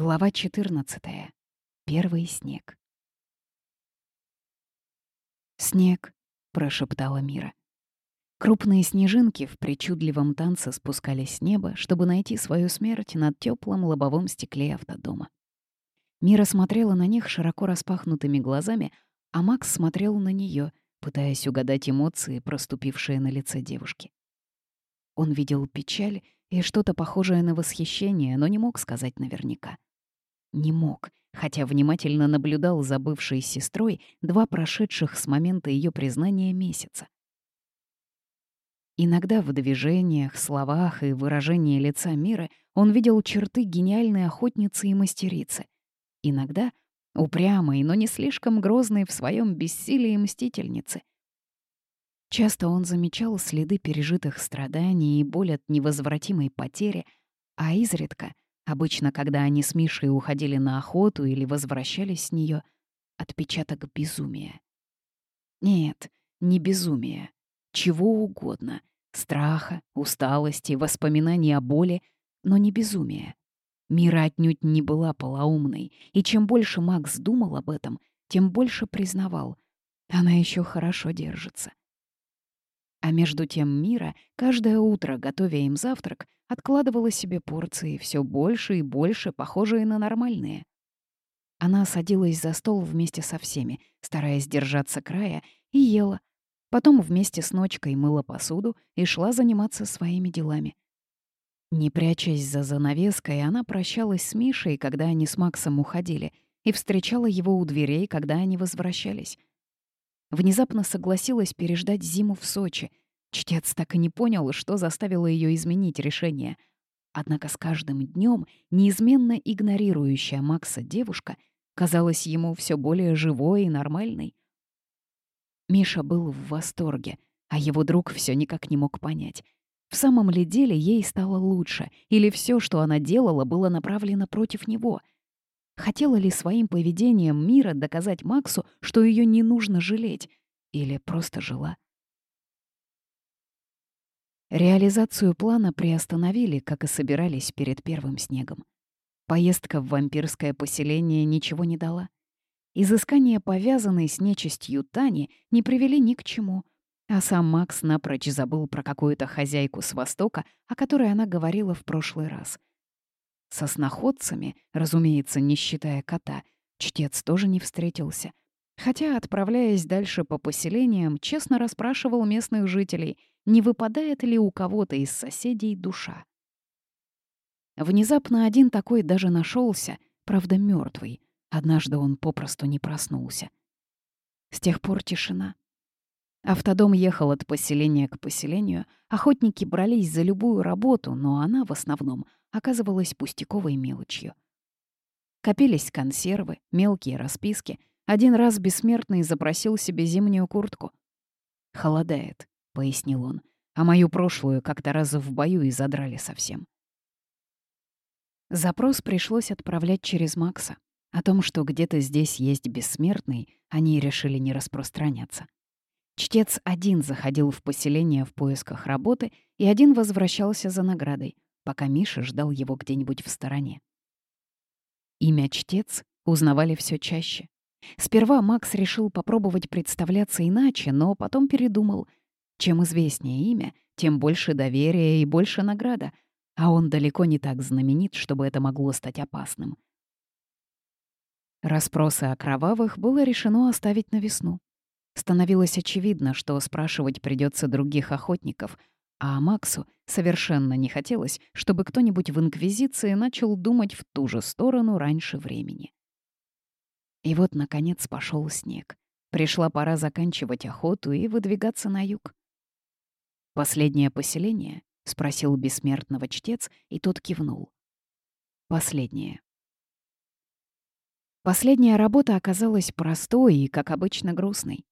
Глава 14. Первый снег. «Снег», — прошептала Мира. Крупные снежинки в причудливом танце спускались с неба, чтобы найти свою смерть над теплым лобовом стекле автодома. Мира смотрела на них широко распахнутыми глазами, а Макс смотрел на нее, пытаясь угадать эмоции, проступившие на лице девушки. Он видел печаль и что-то похожее на восхищение, но не мог сказать наверняка. Не мог, хотя внимательно наблюдал за бывшей сестрой два прошедших с момента ее признания месяца. Иногда в движениях, словах и выражении лица мира он видел черты гениальной охотницы и мастерицы. Иногда — упрямой, но не слишком грозной в своем бессилии мстительницы. Часто он замечал следы пережитых страданий и боль от невозвратимой потери, а изредка, обычно когда они с Мишей уходили на охоту или возвращались с нее, отпечаток безумия. Нет, не безумия, чего угодно — страха, усталости, воспоминаний о боли, но не безумия. Мира отнюдь не была полоумной, и чем больше Макс думал об этом, тем больше признавал — она еще хорошо держится. А между тем Мира каждое утро, готовя им завтрак, откладывала себе порции все больше и больше, похожие на нормальные. Она садилась за стол вместе со всеми, стараясь держаться края, и ела. Потом вместе с ночкой мыла посуду и шла заниматься своими делами. Не прячась за занавеской, она прощалась с Мишей, когда они с Максом уходили, и встречала его у дверей, когда они возвращались. Внезапно согласилась переждать зиму в Сочи. Чтец так и не понял, что заставило ее изменить решение. Однако с каждым днем неизменно игнорирующая Макса девушка казалась ему все более живой и нормальной. Миша был в восторге, а его друг все никак не мог понять. В самом ли деле ей стало лучше, или все, что она делала, было направлено против него — Хотела ли своим поведением мира доказать Максу, что ее не нужно жалеть? Или просто жила? Реализацию плана приостановили, как и собирались перед первым снегом. Поездка в вампирское поселение ничего не дала. Изыскания, повязанные с нечистью Тани, не привели ни к чему, а сам Макс напрочь забыл про какую-то хозяйку с Востока, о которой она говорила в прошлый раз. Со сноходцами, разумеется, не считая кота, чтец тоже не встретился. Хотя, отправляясь дальше по поселениям, честно расспрашивал местных жителей, не выпадает ли у кого-то из соседей душа. Внезапно один такой даже нашелся, правда, мертвый. Однажды он попросту не проснулся. С тех пор тишина. Автодом ехал от поселения к поселению, охотники брались за любую работу, но она в основном оказывалась пустяковой мелочью. Копились консервы, мелкие расписки. Один раз бессмертный запросил себе зимнюю куртку. «Холодает», — пояснил он, «а мою прошлую как-то раз в бою и задрали совсем». Запрос пришлось отправлять через Макса. О том, что где-то здесь есть бессмертный, они решили не распространяться. Чтец один заходил в поселение в поисках работы, и один возвращался за наградой, пока Миша ждал его где-нибудь в стороне. Имя «Чтец» узнавали все чаще. Сперва Макс решил попробовать представляться иначе, но потом передумал. Чем известнее имя, тем больше доверия и больше награда, а он далеко не так знаменит, чтобы это могло стать опасным. Распросы о кровавых было решено оставить на весну. Становилось очевидно, что спрашивать придется других охотников, а Максу совершенно не хотелось, чтобы кто-нибудь в Инквизиции начал думать в ту же сторону раньше времени. И вот, наконец, пошел снег. Пришла пора заканчивать охоту и выдвигаться на юг. «Последнее поселение?» — спросил бессмертного чтец, и тот кивнул. «Последнее». Последняя работа оказалась простой и, как обычно, грустной.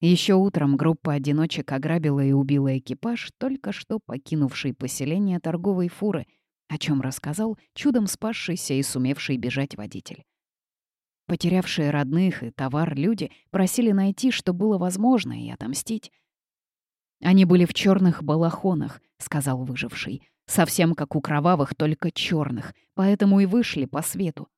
Еще утром группа одиночек ограбила и убила экипаж, только что покинувший поселение торговой фуры, о чем рассказал чудом спасшийся и сумевший бежать водитель. Потерявшие родных и товар люди просили найти, что было возможно, и отомстить. «Они были в черных балахонах», — сказал выживший. Совсем как у кровавых, только черных, поэтому и вышли по свету.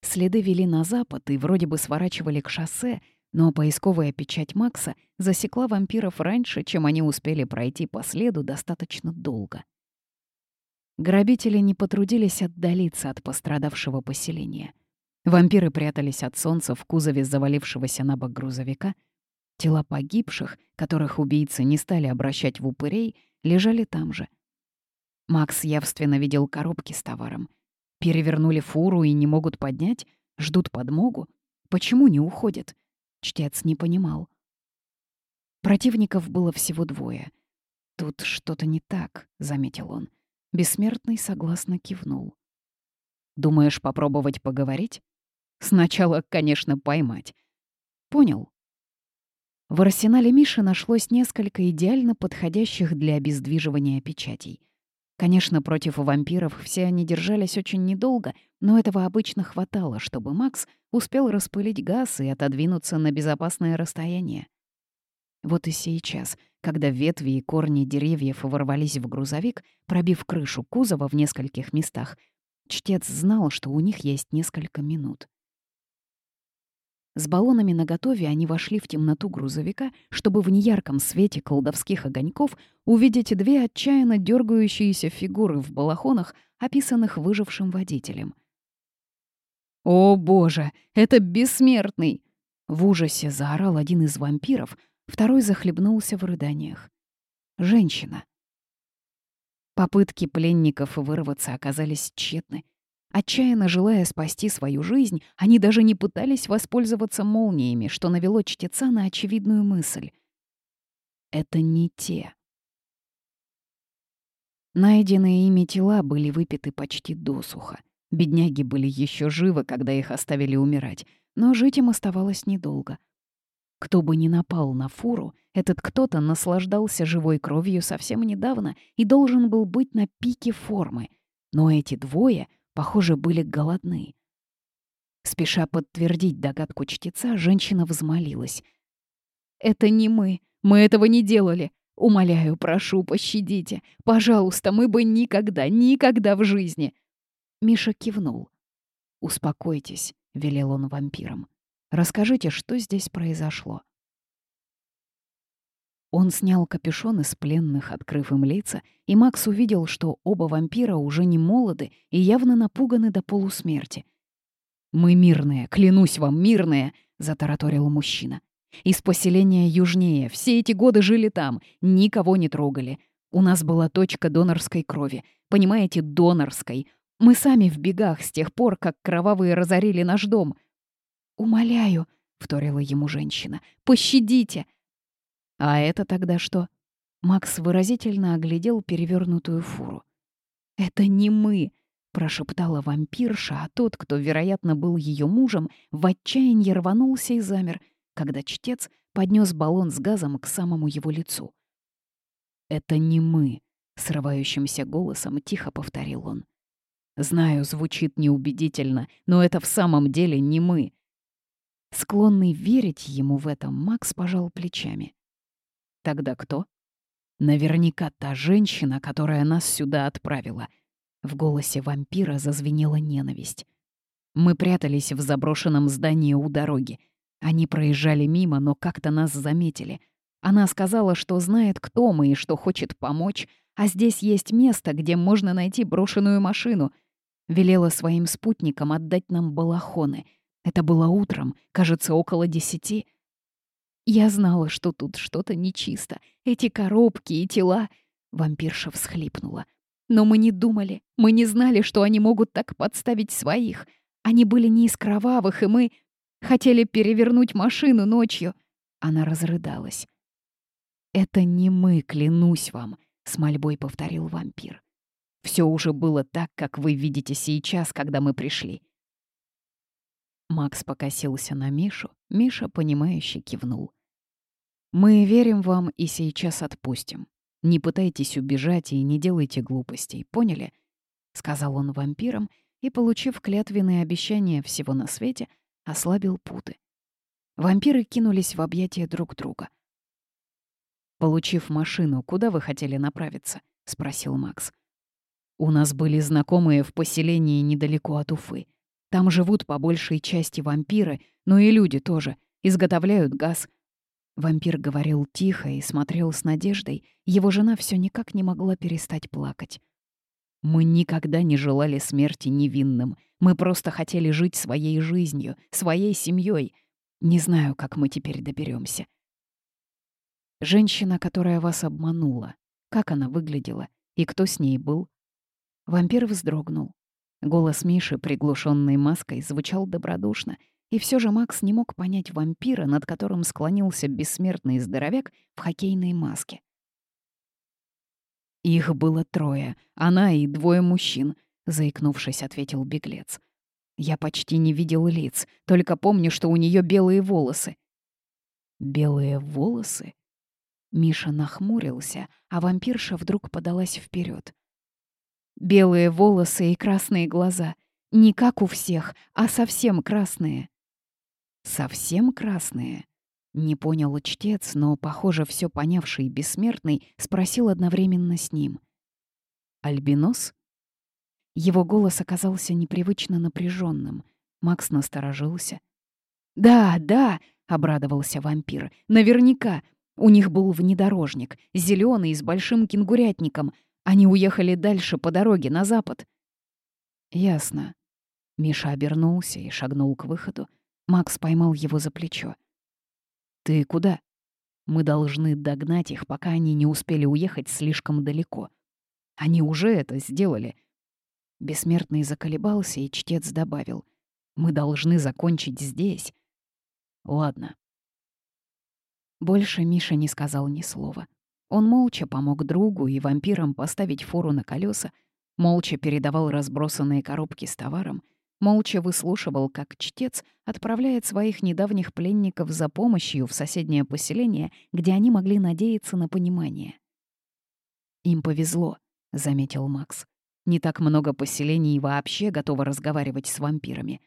Следы вели на запад и вроде бы сворачивали к шоссе, но поисковая печать Макса засекла вампиров раньше, чем они успели пройти по следу достаточно долго. Грабители не потрудились отдалиться от пострадавшего поселения. Вампиры прятались от солнца в кузове завалившегося на бок грузовика. Тела погибших, которых убийцы не стали обращать в упырей, лежали там же. Макс явственно видел коробки с товаром. Перевернули фуру и не могут поднять, ждут подмогу. Почему не уходят? Чтец не понимал. Противников было всего двое. «Тут что-то не так», — заметил он. Бессмертный согласно кивнул. «Думаешь попробовать поговорить?» «Сначала, конечно, поймать». «Понял». В арсенале Миши нашлось несколько идеально подходящих для обездвиживания печатей. Конечно, против вампиров все они держались очень недолго, но этого обычно хватало, чтобы Макс успел распылить газ и отодвинуться на безопасное расстояние. Вот и сейчас, когда ветви и корни деревьев ворвались в грузовик, пробив крышу кузова в нескольких местах, чтец знал, что у них есть несколько минут. С баллонами наготове они вошли в темноту грузовика, чтобы в неярком свете колдовских огоньков увидеть две отчаянно дергающиеся фигуры в балахонах, описанных выжившим водителем. «О боже, это бессмертный!» В ужасе заорал один из вампиров, второй захлебнулся в рыданиях. Женщина. Попытки пленников вырваться оказались тщетны. Отчаянно желая спасти свою жизнь, они даже не пытались воспользоваться молниями, что навело чтеца на очевидную мысль. Это не те. Найденные ими тела были выпиты почти досуха. Бедняги были еще живы, когда их оставили умирать, но жить им оставалось недолго. Кто бы ни напал на фуру, этот кто-то наслаждался живой кровью совсем недавно и должен был быть на пике формы. Но эти двое — похоже, были голодны. Спеша подтвердить догадку чтеца, женщина взмолилась. «Это не мы. Мы этого не делали. Умоляю, прошу, пощадите. Пожалуйста, мы бы никогда, никогда в жизни...» Миша кивнул. «Успокойтесь», — велел он вампирам. «Расскажите, что здесь произошло». Он снял капюшон из пленных, открыв им лица, и Макс увидел, что оба вампира уже не молоды и явно напуганы до полусмерти. «Мы мирные, клянусь вам, мирные!» — затараторил мужчина. «Из поселения южнее, все эти годы жили там, никого не трогали. У нас была точка донорской крови, понимаете, донорской. Мы сами в бегах с тех пор, как кровавые разорили наш дом». «Умоляю», — вторила ему женщина, — «пощадите!» «А это тогда что?» Макс выразительно оглядел перевернутую фуру. «Это не мы!» — прошептала вампирша, а тот, кто, вероятно, был ее мужем, в отчаянии рванулся и замер, когда чтец поднес баллон с газом к самому его лицу. «Это не мы!» — срывающимся голосом тихо повторил он. «Знаю, звучит неубедительно, но это в самом деле не мы!» Склонный верить ему в этом, Макс пожал плечами. Тогда кто? Наверняка та женщина, которая нас сюда отправила. В голосе вампира зазвенела ненависть. Мы прятались в заброшенном здании у дороги. Они проезжали мимо, но как-то нас заметили. Она сказала, что знает, кто мы и что хочет помочь, а здесь есть место, где можно найти брошенную машину. Велела своим спутникам отдать нам балахоны. Это было утром, кажется, около десяти. Я знала, что тут что-то нечисто. Эти коробки и тела... Вампирша всхлипнула. Но мы не думали, мы не знали, что они могут так подставить своих. Они были не из кровавых, и мы хотели перевернуть машину ночью. Она разрыдалась. «Это не мы, клянусь вам», — с мольбой повторил вампир. «Все уже было так, как вы видите сейчас, когда мы пришли. Макс покосился на Мишу, Миша, понимающе кивнул. «Мы верим вам и сейчас отпустим. Не пытайтесь убежать и не делайте глупостей, поняли?» — сказал он вампирам и, получив клятвенные обещания всего на свете, ослабил путы. Вампиры кинулись в объятия друг друга. «Получив машину, куда вы хотели направиться?» — спросил Макс. «У нас были знакомые в поселении недалеко от Уфы. Там живут по большей части вампиры, но и люди тоже, изготовляют газ». Вампир говорил тихо и смотрел с надеждой. Его жена все никак не могла перестать плакать. «Мы никогда не желали смерти невинным. Мы просто хотели жить своей жизнью, своей семьей. Не знаю, как мы теперь доберемся. Женщина, которая вас обманула. Как она выглядела? И кто с ней был? Вампир вздрогнул. Голос Миши, приглушенный маской, звучал добродушно, и все же Макс не мог понять вампира, над которым склонился бессмертный здоровяк в хоккейной маске. «Их было трое, она и двое мужчин», — заикнувшись, ответил беглец. «Я почти не видел лиц, только помню, что у нее белые волосы». «Белые волосы?» Миша нахмурился, а вампирша вдруг подалась вперед. Белые волосы и красные глаза. Не как у всех, а совсем красные. Совсем красные? Не понял чтец, но, похоже, все понявший бессмертный спросил одновременно с ним. «Альбинос?» Его голос оказался непривычно напряженным. Макс насторожился. «Да, да!» — обрадовался вампир. «Наверняка! У них был внедорожник, зеленый с большим кенгурятником. Они уехали дальше по дороге на запад. Ясно. Миша обернулся и шагнул к выходу. Макс поймал его за плечо. «Ты куда?» «Мы должны догнать их, пока они не успели уехать слишком далеко. Они уже это сделали». Бессмертный заколебался, и чтец добавил. «Мы должны закончить здесь». «Ладно, больше Миша не сказал ни слова. Он молча помог другу и вампирам поставить фуру на колеса, молча передавал разбросанные коробки с товаром, молча выслушивал, как чтец отправляет своих недавних пленников за помощью в соседнее поселение, где они могли надеяться на понимание. «Им повезло», — заметил Макс. «Не так много поселений вообще готовы разговаривать с вампирами».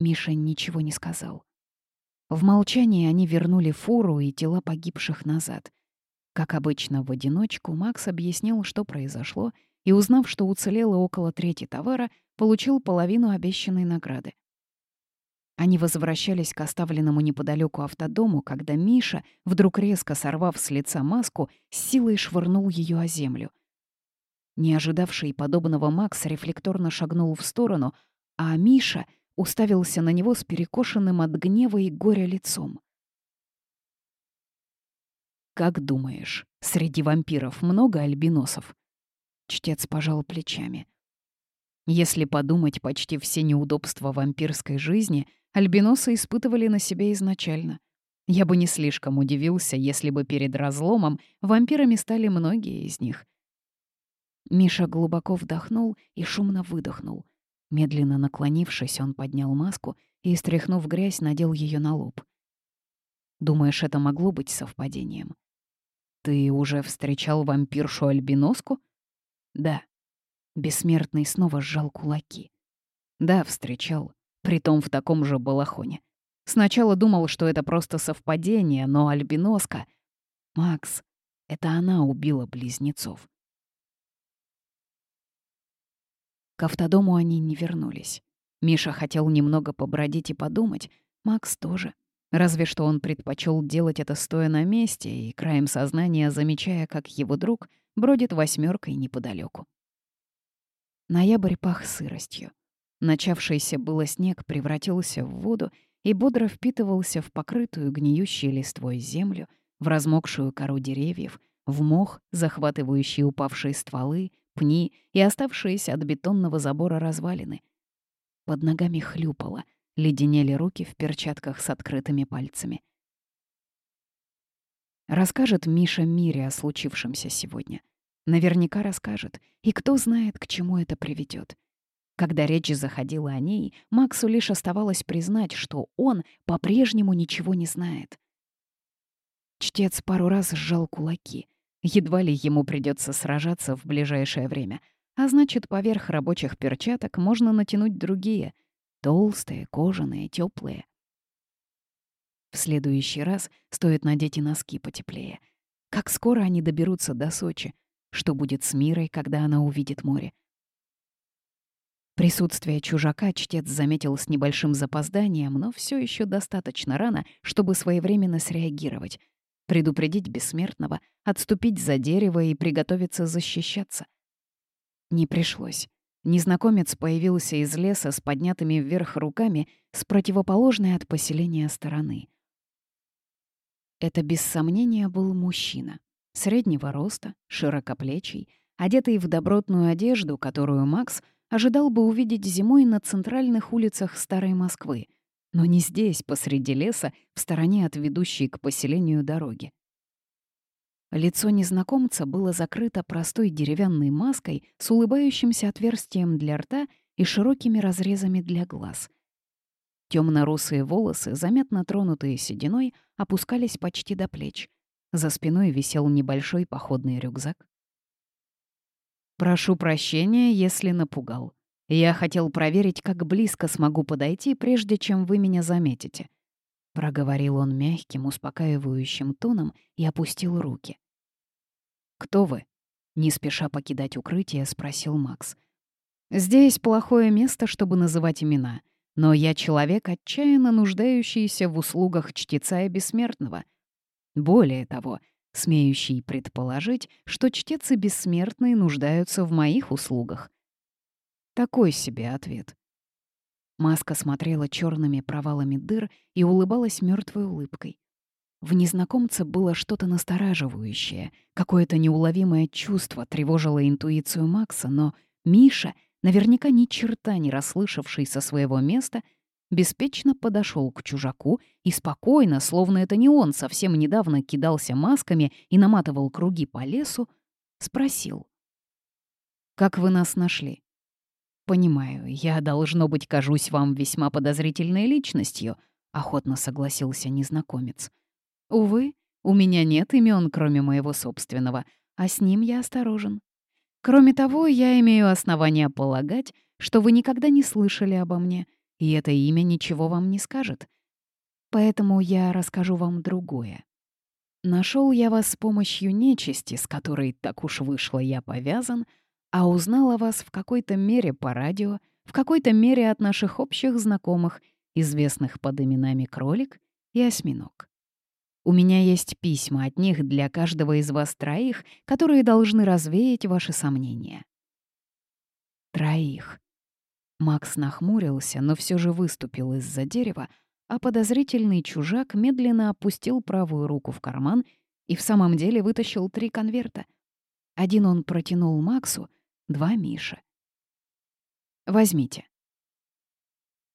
Миша ничего не сказал. В молчании они вернули фуру и тела погибших назад. Как обычно, в одиночку Макс объяснил, что произошло, и, узнав, что уцелело около трети товара, получил половину обещанной награды. Они возвращались к оставленному неподалеку автодому, когда Миша, вдруг резко сорвав с лица маску, с силой швырнул ее о землю. Не ожидавший подобного Макс рефлекторно шагнул в сторону, а Миша — уставился на него с перекошенным от гнева и горя лицом. «Как думаешь, среди вампиров много альбиносов?» Чтец пожал плечами. Если подумать, почти все неудобства вампирской жизни альбиносы испытывали на себе изначально. Я бы не слишком удивился, если бы перед разломом вампирами стали многие из них. Миша глубоко вдохнул и шумно выдохнул. Медленно наклонившись, он поднял маску и, стряхнув грязь, надел ее на лоб. «Думаешь, это могло быть совпадением?» «Ты уже встречал вампиршу-альбиноску?» «Да». Бессмертный снова сжал кулаки. «Да, встречал. Притом в таком же балахоне. Сначала думал, что это просто совпадение, но альбиноска... Макс, это она убила близнецов. К автодому они не вернулись. Миша хотел немного побродить и подумать, Макс тоже. Разве что он предпочел делать это стоя на месте и краем сознания замечая, как его друг бродит восьмеркой неподалеку. Ноябрь пах сыростью. Начавшийся было снег превратился в воду и бодро впитывался в покрытую гниющей листвой землю, в размокшую кору деревьев, в мох, захватывающий упавшие стволы, пни и оставшиеся от бетонного забора развалины. Под ногами хлюпало, леденели руки в перчатках с открытыми пальцами. Расскажет Миша Мире о случившемся сегодня. Наверняка расскажет, и кто знает, к чему это приведет. Когда речь заходила о ней, Максу лишь оставалось признать, что он по-прежнему ничего не знает. Чтец пару раз сжал кулаки. Едва ли ему придется сражаться в ближайшее время. А значит, поверх рабочих перчаток можно натянуть другие. Толстые, кожаные, теплые. В следующий раз стоит надеть и носки потеплее. Как скоро они доберутся до Сочи? Что будет с Мирой, когда она увидит море? Присутствие чужака чтец заметил с небольшим запозданием, но все еще достаточно рано, чтобы своевременно среагировать, предупредить бессмертного, отступить за дерево и приготовиться защищаться. Не пришлось. Незнакомец появился из леса с поднятыми вверх руками с противоположной от поселения стороны. Это без сомнения был мужчина. Среднего роста, широкоплечий, одетый в добротную одежду, которую Макс ожидал бы увидеть зимой на центральных улицах Старой Москвы, но не здесь, посреди леса, в стороне от ведущей к поселению дороги. Лицо незнакомца было закрыто простой деревянной маской с улыбающимся отверстием для рта и широкими разрезами для глаз. Темно-русые волосы, заметно тронутые сединой, опускались почти до плеч. За спиной висел небольшой походный рюкзак. «Прошу прощения, если напугал. Я хотел проверить, как близко смогу подойти, прежде чем вы меня заметите». Проговорил он мягким, успокаивающим тоном и опустил руки. «Кто вы?» — не спеша покидать укрытие, спросил Макс. «Здесь плохое место, чтобы называть имена, но я человек, отчаянно нуждающийся в услугах чтеца и бессмертного. Более того, смеющий предположить, что чтец и бессмертные нуждаются в моих услугах. Такой себе ответ. Маска смотрела черными провалами дыр и улыбалась мертвой улыбкой. В незнакомце было что-то настораживающее, какое-то неуловимое чувство тревожило интуицию Макса, но Миша, наверняка ни черта не расслышавший со своего места, беспечно подошел к чужаку и спокойно, словно это не он совсем недавно кидался масками и наматывал круги по лесу, спросил. «Как вы нас нашли?» «Понимаю, я, должно быть, кажусь вам весьма подозрительной личностью», — охотно согласился незнакомец. «Увы, у меня нет имен, кроме моего собственного, а с ним я осторожен. Кроме того, я имею основания полагать, что вы никогда не слышали обо мне — и это имя ничего вам не скажет. Поэтому я расскажу вам другое. Нашел я вас с помощью нечисти, с которой так уж вышло я повязан, а узнал о вас в какой-то мере по радио, в какой-то мере от наших общих знакомых, известных под именами Кролик и Осьминог. У меня есть письма от них для каждого из вас троих, которые должны развеять ваши сомнения. Троих. Макс нахмурился, но все же выступил из-за дерева, а подозрительный чужак медленно опустил правую руку в карман и в самом деле вытащил три конверта. Один он протянул Максу, два — Мише. «Возьмите».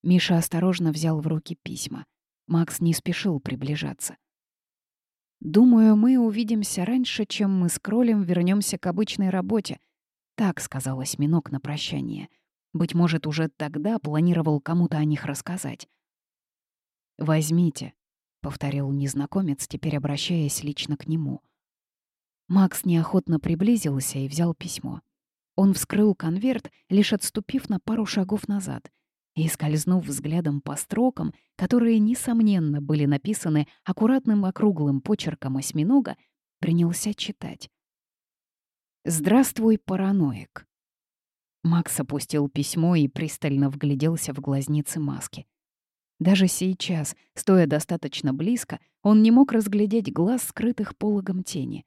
Миша осторожно взял в руки письма. Макс не спешил приближаться. «Думаю, мы увидимся раньше, чем мы с Кролем вернемся к обычной работе», — так сказал осьминог на прощание — быть может, уже тогда планировал кому-то о них рассказать. «Возьмите», — повторил незнакомец, теперь обращаясь лично к нему. Макс неохотно приблизился и взял письмо. Он вскрыл конверт, лишь отступив на пару шагов назад, и, скользнув взглядом по строкам, которые, несомненно, были написаны аккуратным округлым почерком осьминога, принялся читать. «Здравствуй, параноик. Макс опустил письмо и пристально вгляделся в глазницы маски. Даже сейчас, стоя достаточно близко, он не мог разглядеть глаз, скрытых пологом тени.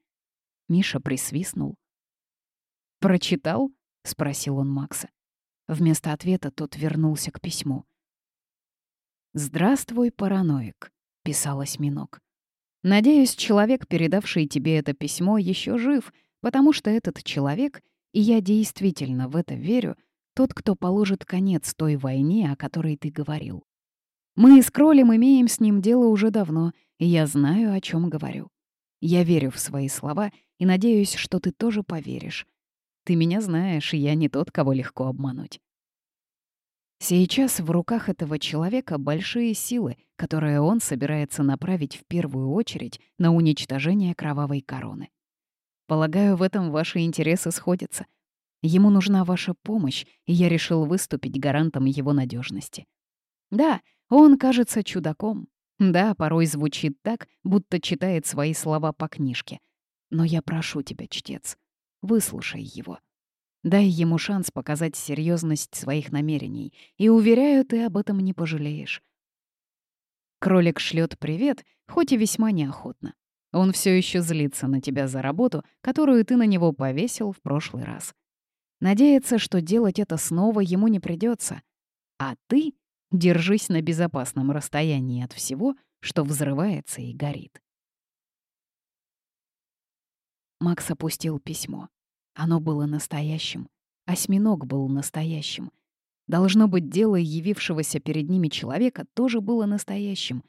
Миша присвистнул. «Прочитал?» — спросил он Макса. Вместо ответа тот вернулся к письму. «Здравствуй, параноик», — писал осьминог. «Надеюсь, человек, передавший тебе это письмо, еще жив, потому что этот человек и я действительно в это верю, тот, кто положит конец той войне, о которой ты говорил. Мы с Кролем имеем с ним дело уже давно, и я знаю, о чем говорю. Я верю в свои слова и надеюсь, что ты тоже поверишь. Ты меня знаешь, я не тот, кого легко обмануть. Сейчас в руках этого человека большие силы, которые он собирается направить в первую очередь на уничтожение кровавой короны. Полагаю, в этом ваши интересы сходятся. Ему нужна ваша помощь, и я решил выступить гарантом его надежности. Да, он кажется чудаком. Да, порой звучит так, будто читает свои слова по книжке. Но я прошу тебя, чтец, выслушай его. Дай ему шанс показать серьезность своих намерений, и, уверяю, ты об этом не пожалеешь. Кролик шлет привет, хоть и весьма неохотно. Он все еще злится на тебя за работу, которую ты на него повесил в прошлый раз. Надеется, что делать это снова ему не придется. А ты держись на безопасном расстоянии от всего, что взрывается и горит. Макс опустил письмо. Оно было настоящим. Осьминог был настоящим. Должно быть, дело явившегося перед ними человека тоже было настоящим.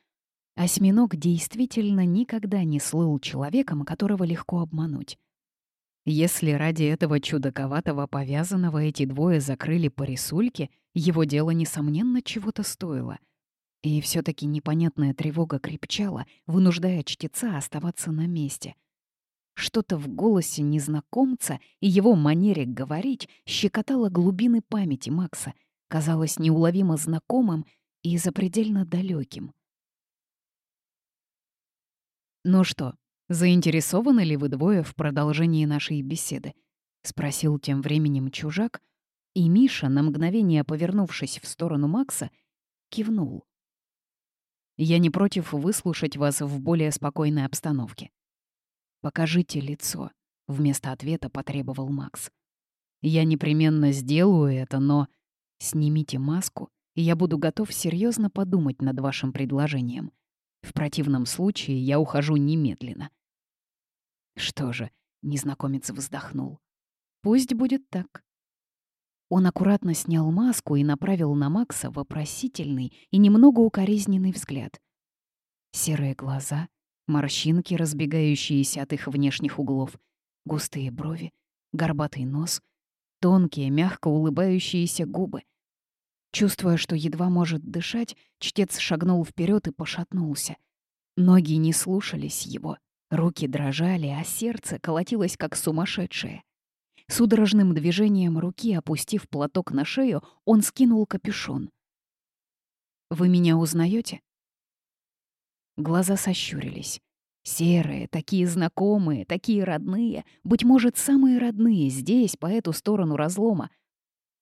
Осьминог действительно никогда не слыл человеком, которого легко обмануть. Если ради этого чудаковатого повязанного эти двое закрыли по рисульке, его дело, несомненно, чего-то стоило. И все таки непонятная тревога крепчала, вынуждая чтеца оставаться на месте. Что-то в голосе незнакомца и его манере говорить щекотало глубины памяти Макса — казалось неуловимо знакомым и запредельно далеким. «Ну что, заинтересованы ли вы двое в продолжении нашей беседы?» — спросил тем временем чужак, и Миша, на мгновение повернувшись в сторону Макса, кивнул. «Я не против выслушать вас в более спокойной обстановке». «Покажите лицо», — вместо ответа потребовал Макс. «Я непременно сделаю это, но...» Снимите маску, и я буду готов серьезно подумать над вашим предложением. В противном случае я ухожу немедленно. Что же, незнакомец вздохнул. Пусть будет так. Он аккуратно снял маску и направил на Макса вопросительный и немного укоризненный взгляд. Серые глаза, морщинки, разбегающиеся от их внешних углов, густые брови, горбатый нос, тонкие, мягко улыбающиеся губы. Чувствуя, что едва может дышать, чтец шагнул вперед и пошатнулся. Ноги не слушались его, руки дрожали, а сердце колотилось как сумасшедшее. Судорожным движением руки, опустив платок на шею, он скинул капюшон. «Вы меня узнаете? Глаза сощурились. Серые, такие знакомые, такие родные, быть может, самые родные здесь, по эту сторону разлома,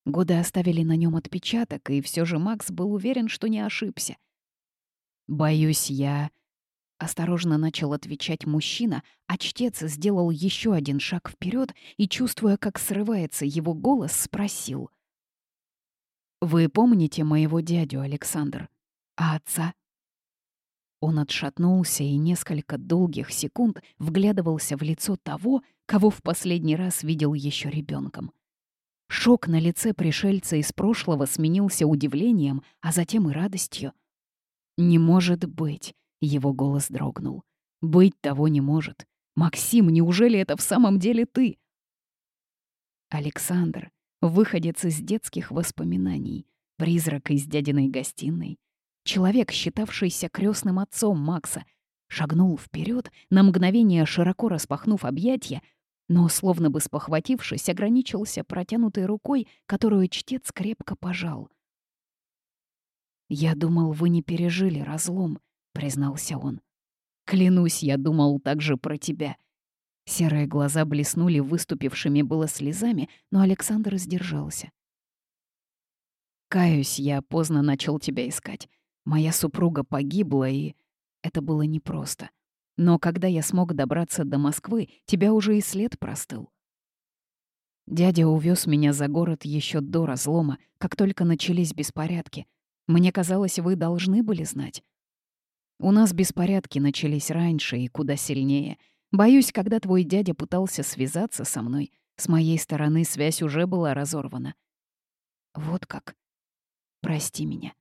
Годы оставили на нем отпечаток, и все же Макс был уверен, что не ошибся. «Боюсь, я...» Осторожно начал отвечать мужчина, а чтец сделал еще один шаг вперед и, чувствуя, как срывается его голос, спросил. «Вы помните моего дядю, Александр? А отца?» Он отшатнулся и несколько долгих секунд вглядывался в лицо того, кого в последний раз видел еще ребенком. Шок на лице пришельца из прошлого сменился удивлением, а затем и радостью. «Не может быть!» — его голос дрогнул. «Быть того не может. Максим, неужели это в самом деле ты?» Александр, выходец из детских воспоминаний, призрак из дядиной гостиной, человек, считавшийся крестным отцом Макса, шагнул вперед, на мгновение широко распахнув объятья, но, словно бы спохватившись, ограничился протянутой рукой, которую чтец крепко пожал. «Я думал, вы не пережили разлом», — признался он. «Клянусь, я думал так же про тебя». Серые глаза блеснули выступившими было слезами, но Александр сдержался. «Каюсь, я поздно начал тебя искать. Моя супруга погибла, и это было непросто. Но когда я смог добраться до Москвы, тебя уже и след простыл. Дядя увез меня за город еще до разлома, как только начались беспорядки. Мне казалось, вы должны были знать. У нас беспорядки начались раньше и куда сильнее. Боюсь, когда твой дядя пытался связаться со мной, с моей стороны связь уже была разорвана. Вот как. Прости меня.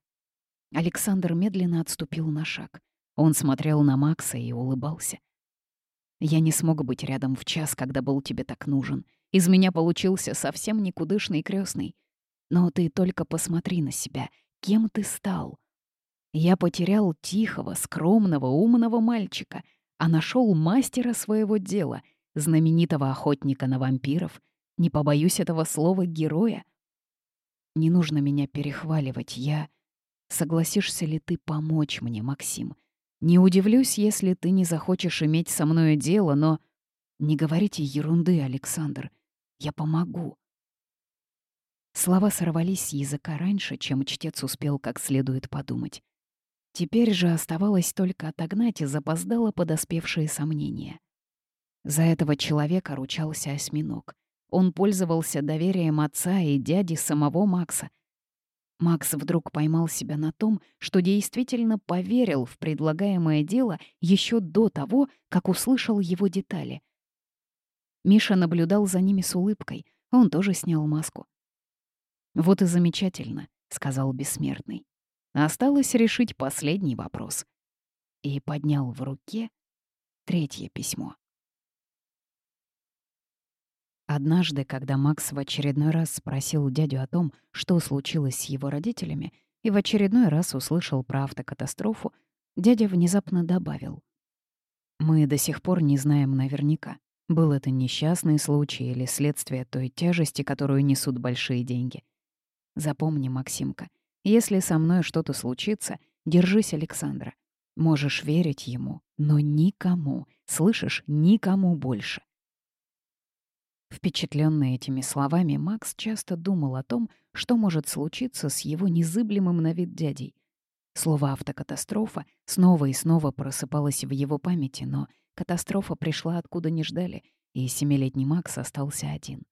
Александр медленно отступил на шаг. Он смотрел на Макса и улыбался. «Я не смог быть рядом в час, когда был тебе так нужен. Из меня получился совсем никудышный крестный. Но ты только посмотри на себя. Кем ты стал? Я потерял тихого, скромного, умного мальчика, а нашел мастера своего дела, знаменитого охотника на вампиров. Не побоюсь этого слова героя. Не нужно меня перехваливать, я... Согласишься ли ты помочь мне, Максим?» Не удивлюсь, если ты не захочешь иметь со мною дело, но... Не говорите ерунды, Александр. Я помогу». Слова сорвались с языка раньше, чем чтец успел как следует подумать. Теперь же оставалось только отогнать и запоздало подоспевшие сомнения. За этого человека ручался осьминог. Он пользовался доверием отца и дяди самого Макса. Макс вдруг поймал себя на том, что действительно поверил в предлагаемое дело еще до того, как услышал его детали. Миша наблюдал за ними с улыбкой. Он тоже снял маску. «Вот и замечательно», — сказал бессмертный. Осталось решить последний вопрос. И поднял в руке третье письмо. Однажды, когда Макс в очередной раз спросил дядю о том, что случилось с его родителями, и в очередной раз услышал про автокатастрофу, дядя внезапно добавил. «Мы до сих пор не знаем наверняка, был это несчастный случай или следствие той тяжести, которую несут большие деньги. Запомни, Максимка, если со мной что-то случится, держись Александра. Можешь верить ему, но никому, слышишь, никому больше. Впечатленный этими словами, Макс часто думал о том, что может случиться с его незыблемым на вид дядей. Слово «автокатастрофа» снова и снова просыпалось в его памяти, но катастрофа пришла откуда не ждали, и семилетний Макс остался один.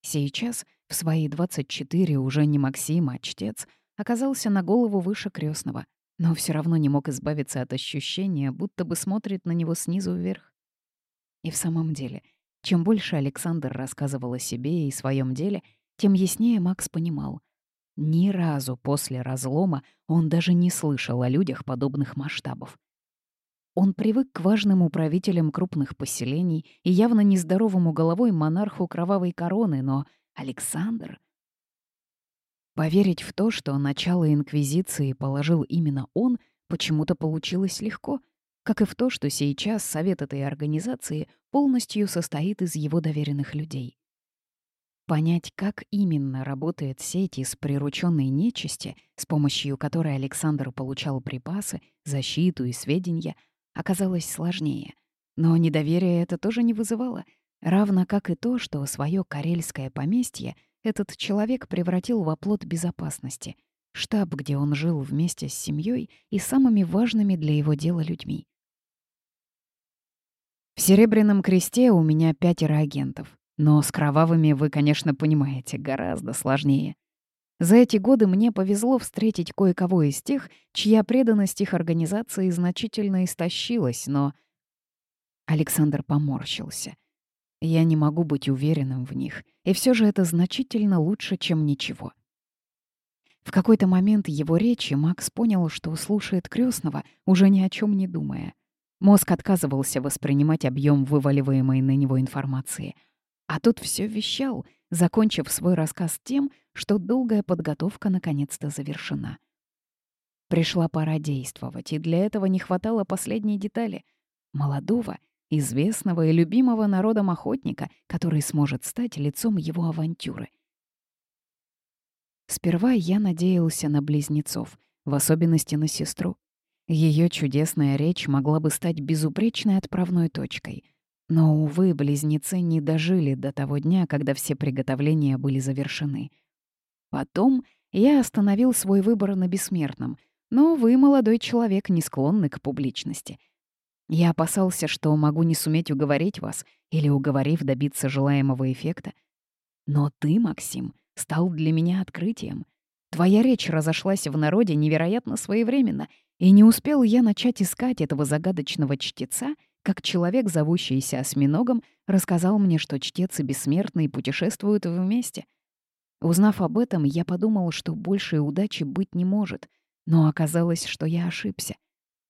Сейчас, в свои 24, уже не Максим, а чтец, оказался на голову выше крестного, но все равно не мог избавиться от ощущения, будто бы смотрит на него снизу вверх. И в самом деле — чем больше Александр рассказывал о себе и своем деле, тем яснее Макс понимал. Ни разу после разлома он даже не слышал о людях подобных масштабов. Он привык к важным управителям крупных поселений и явно нездоровому головой монарху кровавой короны, но Александр... Поверить в то, что начало Инквизиции положил именно он, почему-то получилось легко — как и в то, что сейчас совет этой организации полностью состоит из его доверенных людей. Понять, как именно работает сеть из прирученной нечисти, с помощью которой Александр получал припасы, защиту и сведения, оказалось сложнее. Но недоверие это тоже не вызывало, равно как и то, что свое карельское поместье этот человек превратил в оплот безопасности, штаб, где он жил вместе с семьей и самыми важными для его дела людьми. В «Серебряном кресте» у меня пятеро агентов. Но с кровавыми вы, конечно, понимаете, гораздо сложнее. За эти годы мне повезло встретить кое-кого из тех, чья преданность их организации значительно истощилась, но... Александр поморщился. Я не могу быть уверенным в них, и все же это значительно лучше, чем ничего. В какой-то момент его речи Макс понял, что слушает крестного, уже ни о чем не думая — Мозг отказывался воспринимать объем вываливаемой на него информации. А тут все вещал, закончив свой рассказ тем, что долгая подготовка наконец-то завершена. Пришла пора действовать, и для этого не хватало последней детали — молодого, известного и любимого народом охотника, который сможет стать лицом его авантюры. Сперва я надеялся на близнецов, в особенности на сестру. Ее чудесная речь могла бы стать безупречной отправной точкой. Но, увы, близнецы не дожили до того дня, когда все приготовления были завершены. Потом я остановил свой выбор на бессмертном, но вы, молодой человек, не склонны к публичности. Я опасался, что могу не суметь уговорить вас или, уговорив, добиться желаемого эффекта. Но ты, Максим, стал для меня открытием. Твоя речь разошлась в народе невероятно своевременно — и не успел я начать искать этого загадочного чтеца, как человек, зовущийся осьминогом, рассказал мне, что чтец и бессмертный путешествуют вместе. Узнав об этом, я подумал, что большей удачи быть не может, но оказалось, что я ошибся.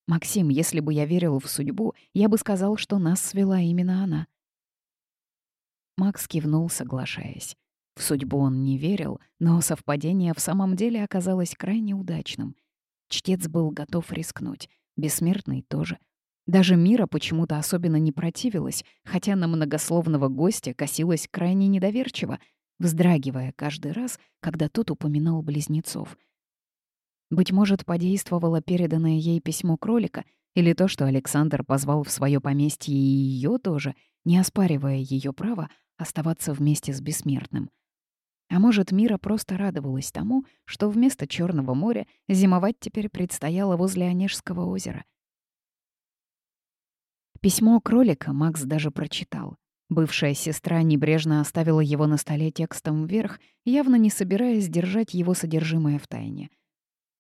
Максим, если бы я верил в судьбу, я бы сказал, что нас свела именно она. Макс кивнул, соглашаясь. В судьбу он не верил, но совпадение в самом деле оказалось крайне удачным — Чтец был готов рискнуть. Бессмертный тоже. Даже Мира почему-то особенно не противилась, хотя на многословного гостя косилась крайне недоверчиво, вздрагивая каждый раз, когда тот упоминал близнецов. Быть может, подействовало переданное ей письмо кролика или то, что Александр позвал в свое поместье и ее тоже, не оспаривая ее право, оставаться вместе с бессмертным. А может, Мира просто радовалась тому, что вместо Черного моря зимовать теперь предстояло возле Онежского озера. Письмо кролика Макс даже прочитал. Бывшая сестра небрежно оставила его на столе текстом вверх, явно не собираясь держать его содержимое в тайне.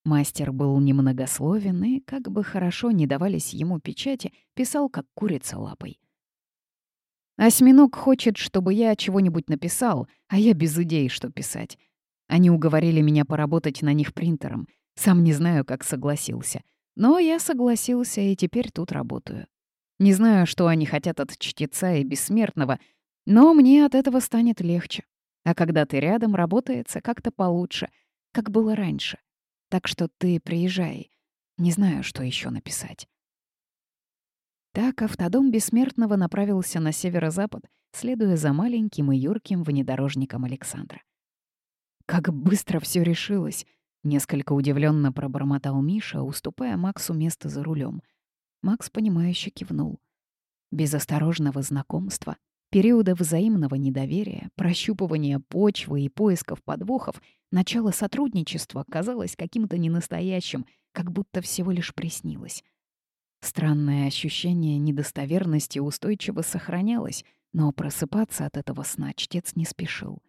Мастер был немногословен и, как бы хорошо не давались ему печати, писал, как курица лапой. «Осьминог хочет, чтобы я чего-нибудь написал, а я без идей, что писать. Они уговорили меня поработать на них принтером. Сам не знаю, как согласился. Но я согласился и теперь тут работаю. Не знаю, что они хотят от чтеца и бессмертного, но мне от этого станет легче. А когда ты рядом, работается как-то получше, как было раньше. Так что ты приезжай. Не знаю, что еще написать. Так автодом Бессмертного направился на северо-запад, следуя за маленьким и юрким внедорожником Александра. Как быстро все решилось! Несколько удивленно пробормотал Миша, уступая Максу место за рулем — Макс, понимающе кивнул. Без осторожного знакомства, периода взаимного недоверия, прощупывания почвы и поисков подвохов, начало сотрудничества казалось каким-то ненастоящим, как будто всего лишь приснилось. Странное ощущение недостоверности устойчиво сохранялось, но просыпаться от этого сна чтец не спешил.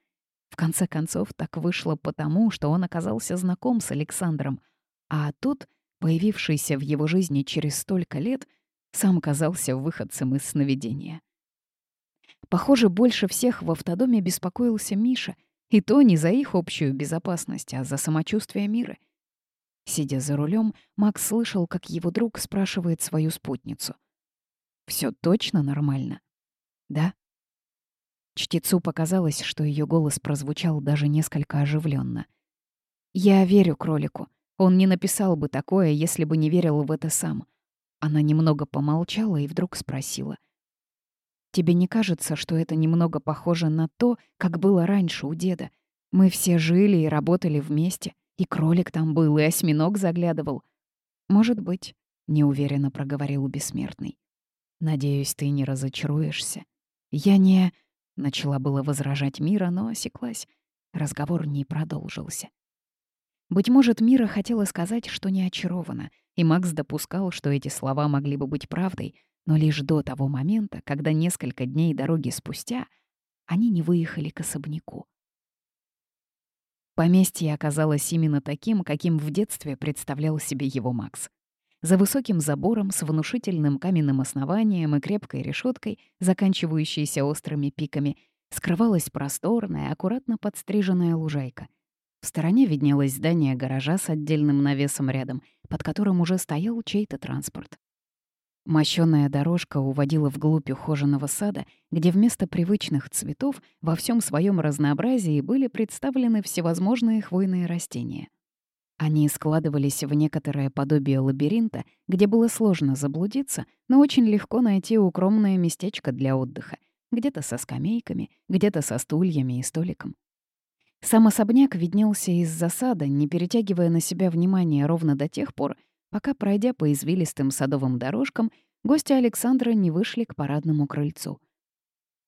В конце концов, так вышло потому, что он оказался знаком с Александром, а тут появившийся в его жизни через столько лет, сам казался выходцем из сновидения. Похоже, больше всех в автодоме беспокоился Миша, и то не за их общую безопасность, а за самочувствие мира. Сидя за рулем, Макс слышал, как его друг спрашивает свою спутницу. Все точно нормально?» «Да?» Чтецу показалось, что ее голос прозвучал даже несколько оживленно. «Я верю кролику. Он не написал бы такое, если бы не верил в это сам. Она немного помолчала и вдруг спросила. «Тебе не кажется, что это немного похоже на то, как было раньше у деда? Мы все жили и работали вместе, и кролик там был, и осьминог заглядывал». «Может быть», — неуверенно проговорил бессмертный. «Надеюсь, ты не разочаруешься. Я не...» — начала было возражать Мира, но осеклась. Разговор не продолжился. Быть может, Мира хотела сказать, что не очарована, и Макс допускал, что эти слова могли бы быть правдой, но лишь до того момента, когда несколько дней дороги спустя они не выехали к особняку. Поместье оказалось именно таким, каким в детстве представлял себе его Макс. За высоким забором с внушительным каменным основанием и крепкой решеткой, заканчивающейся острыми пиками, скрывалась просторная, аккуратно подстриженная лужайка. В стороне виднелось здание гаража с отдельным навесом рядом, под которым уже стоял чей-то транспорт. Мощёная дорожка уводила вглубь ухоженного сада, где вместо привычных цветов во всем своем разнообразии были представлены всевозможные хвойные растения. Они складывались в некоторое подобие лабиринта, где было сложно заблудиться, но очень легко найти укромное местечко для отдыха, где-то со скамейками, где-то со стульями и столиком. Сам особняк виднелся из засада, не перетягивая на себя внимание ровно до тех пор, пока, пройдя по извилистым садовым дорожкам, гости Александра не вышли к парадному крыльцу.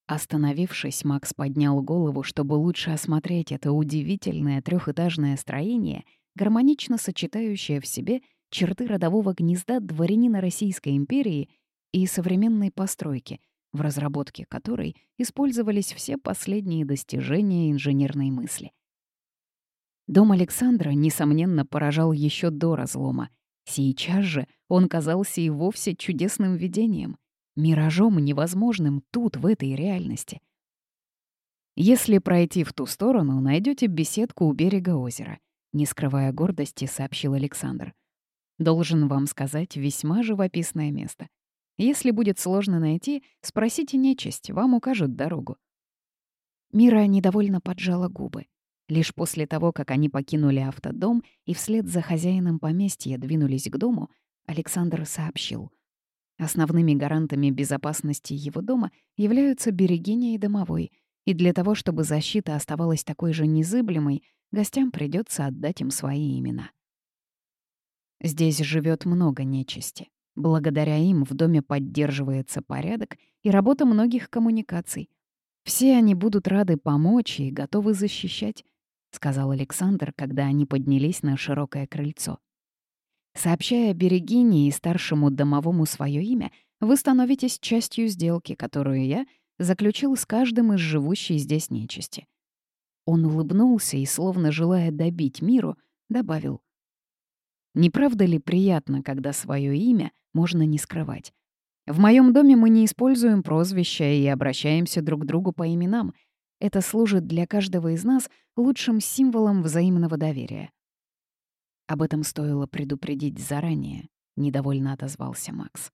Остановившись, Макс поднял голову, чтобы лучше осмотреть это удивительное трехэтажное строение, гармонично сочетающее в себе черты родового гнезда дворянина Российской империи и современной постройки — в разработке которой использовались все последние достижения инженерной мысли. Дом Александра, несомненно, поражал еще до разлома. Сейчас же он казался и вовсе чудесным видением, миражом невозможным тут, в этой реальности. «Если пройти в ту сторону, найдете беседку у берега озера», не скрывая гордости, сообщил Александр. «Должен вам сказать, весьма живописное место. Если будет сложно найти, спросите нечисть, вам укажут дорогу». Мира недовольно поджала губы. Лишь после того, как они покинули автодом и вслед за хозяином поместья двинулись к дому, Александр сообщил. Основными гарантами безопасности его дома являются берегиня и домовой, и для того, чтобы защита оставалась такой же незыблемой, гостям придется отдать им свои имена. Здесь живет много нечисти. Благодаря им в доме поддерживается порядок и работа многих коммуникаций. Все они будут рады помочь и готовы защищать», — сказал Александр, когда они поднялись на широкое крыльцо. Сообщая Берегине и старшему домовому свое имя, вы становитесь частью сделки, которую я заключил с каждым из живущей здесь нечисти. Он улыбнулся и, словно желая добить миру, добавил. «Не правда ли приятно, когда свое имя можно не скрывать? В моем доме мы не используем прозвища и обращаемся друг к другу по именам. Это служит для каждого из нас лучшим символом взаимного доверия». Об этом стоило предупредить заранее, недовольно отозвался Макс.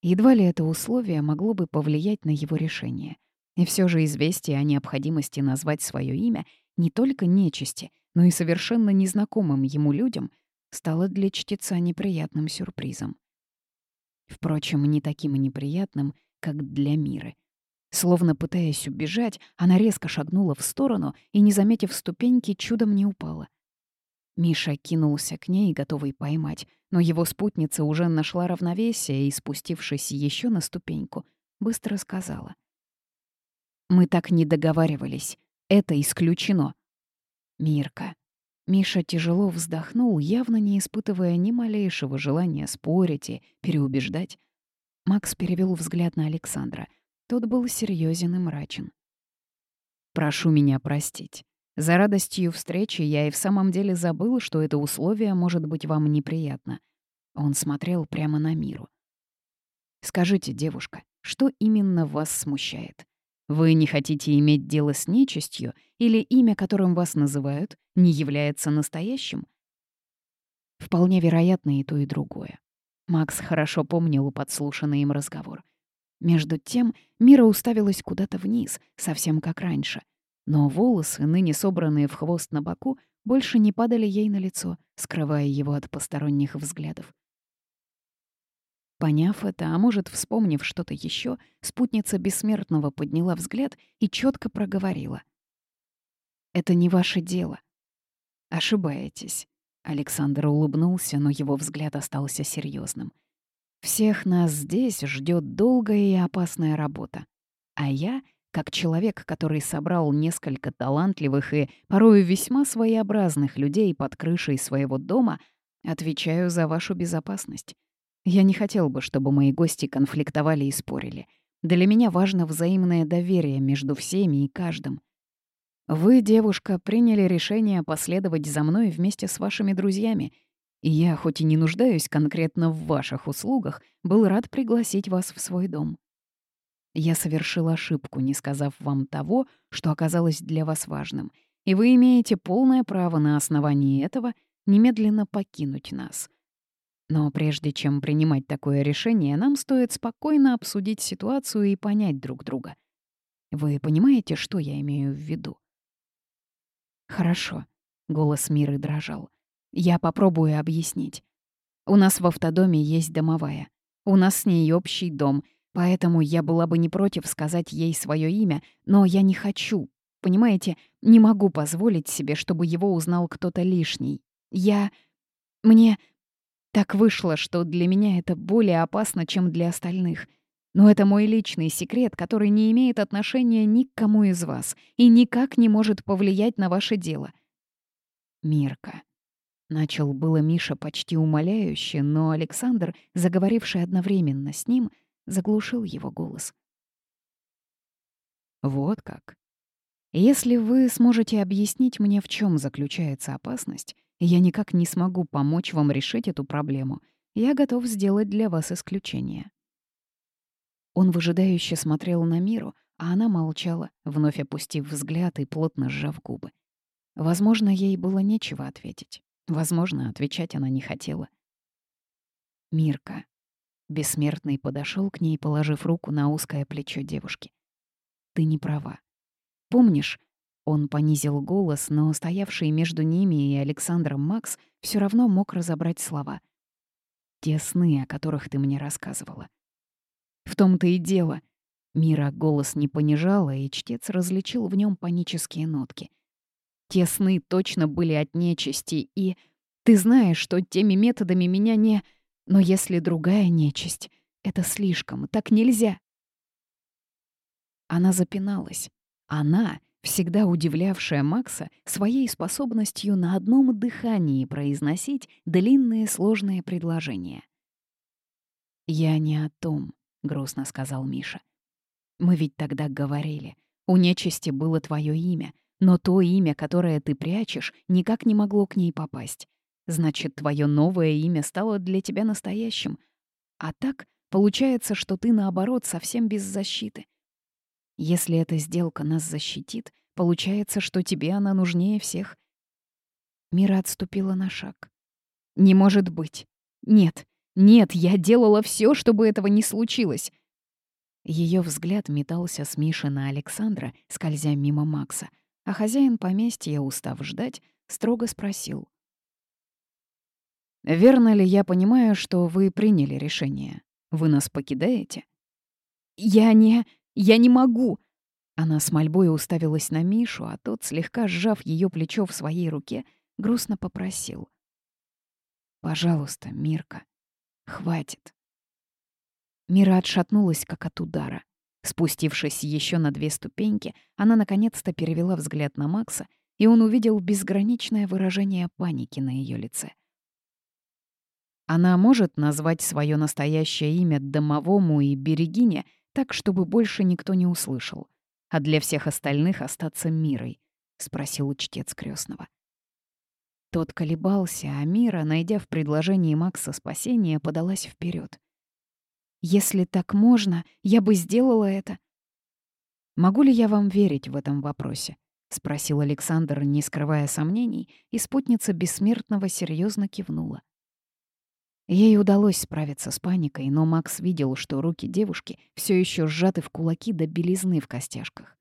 Едва ли это условие могло бы повлиять на его решение. И все же известие о необходимости назвать свое имя не только нечисти, но и совершенно незнакомым ему людям стало для чтеца неприятным сюрпризом. Впрочем, не таким неприятным, как для Миры. Словно пытаясь убежать, она резко шагнула в сторону и, не заметив ступеньки, чудом не упала. Миша кинулся к ней, готовый поймать, но его спутница уже нашла равновесие и, спустившись еще на ступеньку, быстро сказала. «Мы так не договаривались. Это исключено». «Мирка». Миша тяжело вздохнул, явно не испытывая ни малейшего желания спорить и переубеждать. Макс перевел взгляд на Александра. Тот был серьезен и мрачен. «Прошу меня простить. За радостью встречи я и в самом деле забыл, что это условие может быть вам неприятно. Он смотрел прямо на миру. «Скажите, девушка, что именно вас смущает? Вы не хотите иметь дело с нечистью или имя, которым вас называют, не является настоящим?» Вполне вероятно и то, и другое. Макс хорошо помнил подслушанный им разговор. Между тем Мира уставилась куда-то вниз, совсем как раньше — но волосы, ныне собранные в хвост на боку, больше не падали ей на лицо, скрывая его от посторонних взглядов. Поняв это, а может, вспомнив что-то еще, спутница бессмертного подняла взгляд и четко проговорила. «Это не ваше дело». «Ошибаетесь». Александр улыбнулся, но его взгляд остался серьезным. «Всех нас здесь ждет долгая и опасная работа. А я как человек, который собрал несколько талантливых и порою весьма своеобразных людей под крышей своего дома, отвечаю за вашу безопасность. Я не хотел бы, чтобы мои гости конфликтовали и спорили. Для меня важно взаимное доверие между всеми и каждым. Вы, девушка, приняли решение последовать за мной вместе с вашими друзьями, и я, хоть и не нуждаюсь конкретно в ваших услугах, был рад пригласить вас в свой дом. Я совершил ошибку, не сказав вам того, что оказалось для вас важным, и вы имеете полное право на основании этого немедленно покинуть нас. Но прежде чем принимать такое решение, нам стоит спокойно обсудить ситуацию и понять друг друга. Вы понимаете, что я имею в виду? Хорошо. Голос Миры дрожал. Я попробую объяснить. У нас в автодоме есть домовая. У нас с ней общий дом — Поэтому я была бы не против сказать ей свое имя, но я не хочу. Понимаете, не могу позволить себе, чтобы его узнал кто-то лишний. Я... Мне... Так вышло, что для меня это более опасно, чем для остальных. Но это мой личный секрет, который не имеет отношения ни к кому из вас и никак не может повлиять на ваше дело. Мирка. Начал было Миша почти умоляюще, но Александр, заговоривший одновременно с ним, — заглушил его голос. «Вот как. Если вы сможете объяснить мне, в чем заключается опасность, я никак не смогу помочь вам решить эту проблему, я готов сделать для вас исключение». Он выжидающе смотрел на миру, а она молчала, вновь опустив взгляд и плотно сжав губы. Возможно, ей было нечего ответить. Возможно, отвечать она не хотела. «Мирка, Бессмертный подошел к ней, положив руку на узкое плечо девушки. «Ты не права. Помнишь, он понизил голос, но стоявший между ними и Александром Макс все равно мог разобрать слова. «Те сны, о которых ты мне рассказывала». «В том-то и дело». Мира голос не понижала, и чтец различил в нем панические нотки. «Те сны точно были от нечисти, и... Ты знаешь, что теми методами меня не...» Но если другая нечисть, это слишком, так нельзя. Она запиналась. Она, всегда удивлявшая Макса своей способностью на одном дыхании произносить длинные сложные предложения. «Я не о том», — грустно сказал Миша. «Мы ведь тогда говорили, у нечисти было твое имя, но то имя, которое ты прячешь, никак не могло к ней попасть. Значит, твое новое имя стало для тебя настоящим. А так, получается, что ты, наоборот, совсем без защиты. Если эта сделка нас защитит, получается, что тебе она нужнее всех. Мира отступила на шаг. «Не может быть. Нет, нет, я делала все, чтобы этого не случилось». Ее взгляд метался с Миши на Александра, скользя мимо Макса, а хозяин поместья, устав ждать, строго спросил. «Верно ли я понимаю, что вы приняли решение? Вы нас покидаете?» «Я не... я не могу!» Она с мольбой уставилась на Мишу, а тот, слегка сжав ее плечо в своей руке, грустно попросил. «Пожалуйста, Мирка, хватит». Мира отшатнулась, как от удара. Спустившись еще на две ступеньки, она наконец-то перевела взгляд на Макса, и он увидел безграничное выражение паники на ее лице. Она может назвать свое настоящее имя домовому и берегине так, чтобы больше никто не услышал, а для всех остальных остаться мирой, спросил чтец крестного. Тот колебался, а Мира, найдя в предложении Макса спасение, подалась вперед. «Если так можно, я бы сделала это». «Могу ли я вам верить в этом вопросе?» — спросил Александр, не скрывая сомнений, и спутница бессмертного серьезно кивнула. Ей удалось справиться с паникой, но Макс видел, что руки девушки все еще сжаты в кулаки до белизны в костяшках.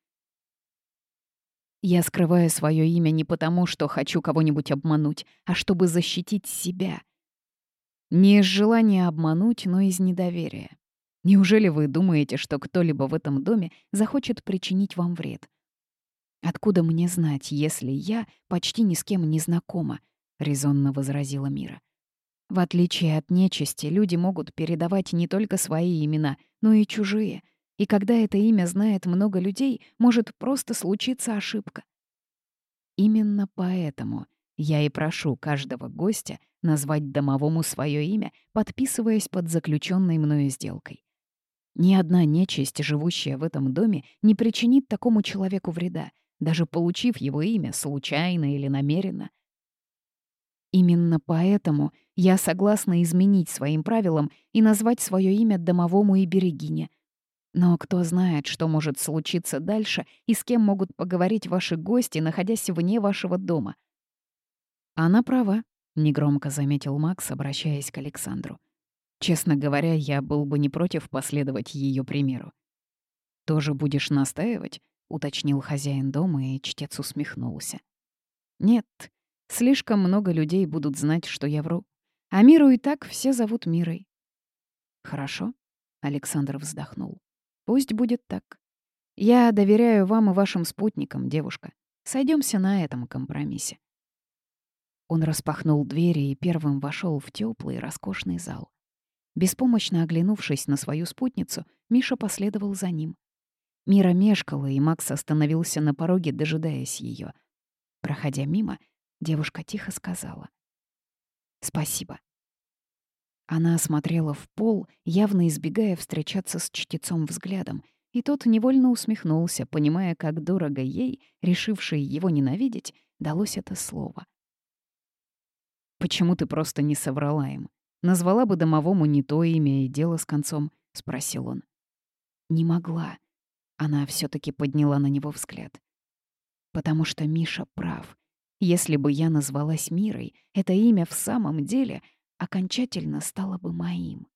«Я скрываю свое имя не потому, что хочу кого-нибудь обмануть, а чтобы защитить себя. Не из желания обмануть, но из недоверия. Неужели вы думаете, что кто-либо в этом доме захочет причинить вам вред? Откуда мне знать, если я почти ни с кем не знакома?» — резонно возразила Мира. В отличие от нечисти, люди могут передавать не только свои имена, но и чужие. И когда это имя знает много людей, может просто случиться ошибка. Именно поэтому я и прошу каждого гостя назвать домовому свое имя, подписываясь под заключенной мною сделкой. Ни одна нечисть, живущая в этом доме, не причинит такому человеку вреда, даже получив его имя случайно или намеренно. Именно поэтому я согласна изменить своим правилам и назвать свое имя домовому и берегине. Но кто знает, что может случиться дальше и с кем могут поговорить ваши гости, находясь вне вашего дома. Она права, негромко заметил Макс, обращаясь к Александру. Честно говоря, я был бы не против последовать ее примеру. «Тоже будешь настаивать?» — уточнил хозяин дома, и чтец усмехнулся. «Нет, Слишком много людей будут знать, что я вру. А Миру и так все зовут Мирой. Хорошо, Александр вздохнул. Пусть будет так. Я доверяю вам и вашим спутникам, девушка. Сойдемся на этом компромиссе. Он распахнул двери и первым вошел в теплый, роскошный зал. Беспомощно оглянувшись на свою спутницу, Миша последовал за ним. Мира мешкала, и Макс остановился на пороге, дожидаясь ее. Проходя мимо, Девушка тихо сказала. «Спасибо». Она смотрела в пол, явно избегая встречаться с чтецом взглядом, и тот невольно усмехнулся, понимая, как дорого ей, решившей его ненавидеть, далось это слово. «Почему ты просто не соврала им? Назвала бы домовому не то имя и дело с концом?» — спросил он. «Не могла». Она все таки подняла на него взгляд. «Потому что Миша прав. Если бы я назвалась Мирой, это имя в самом деле окончательно стало бы моим.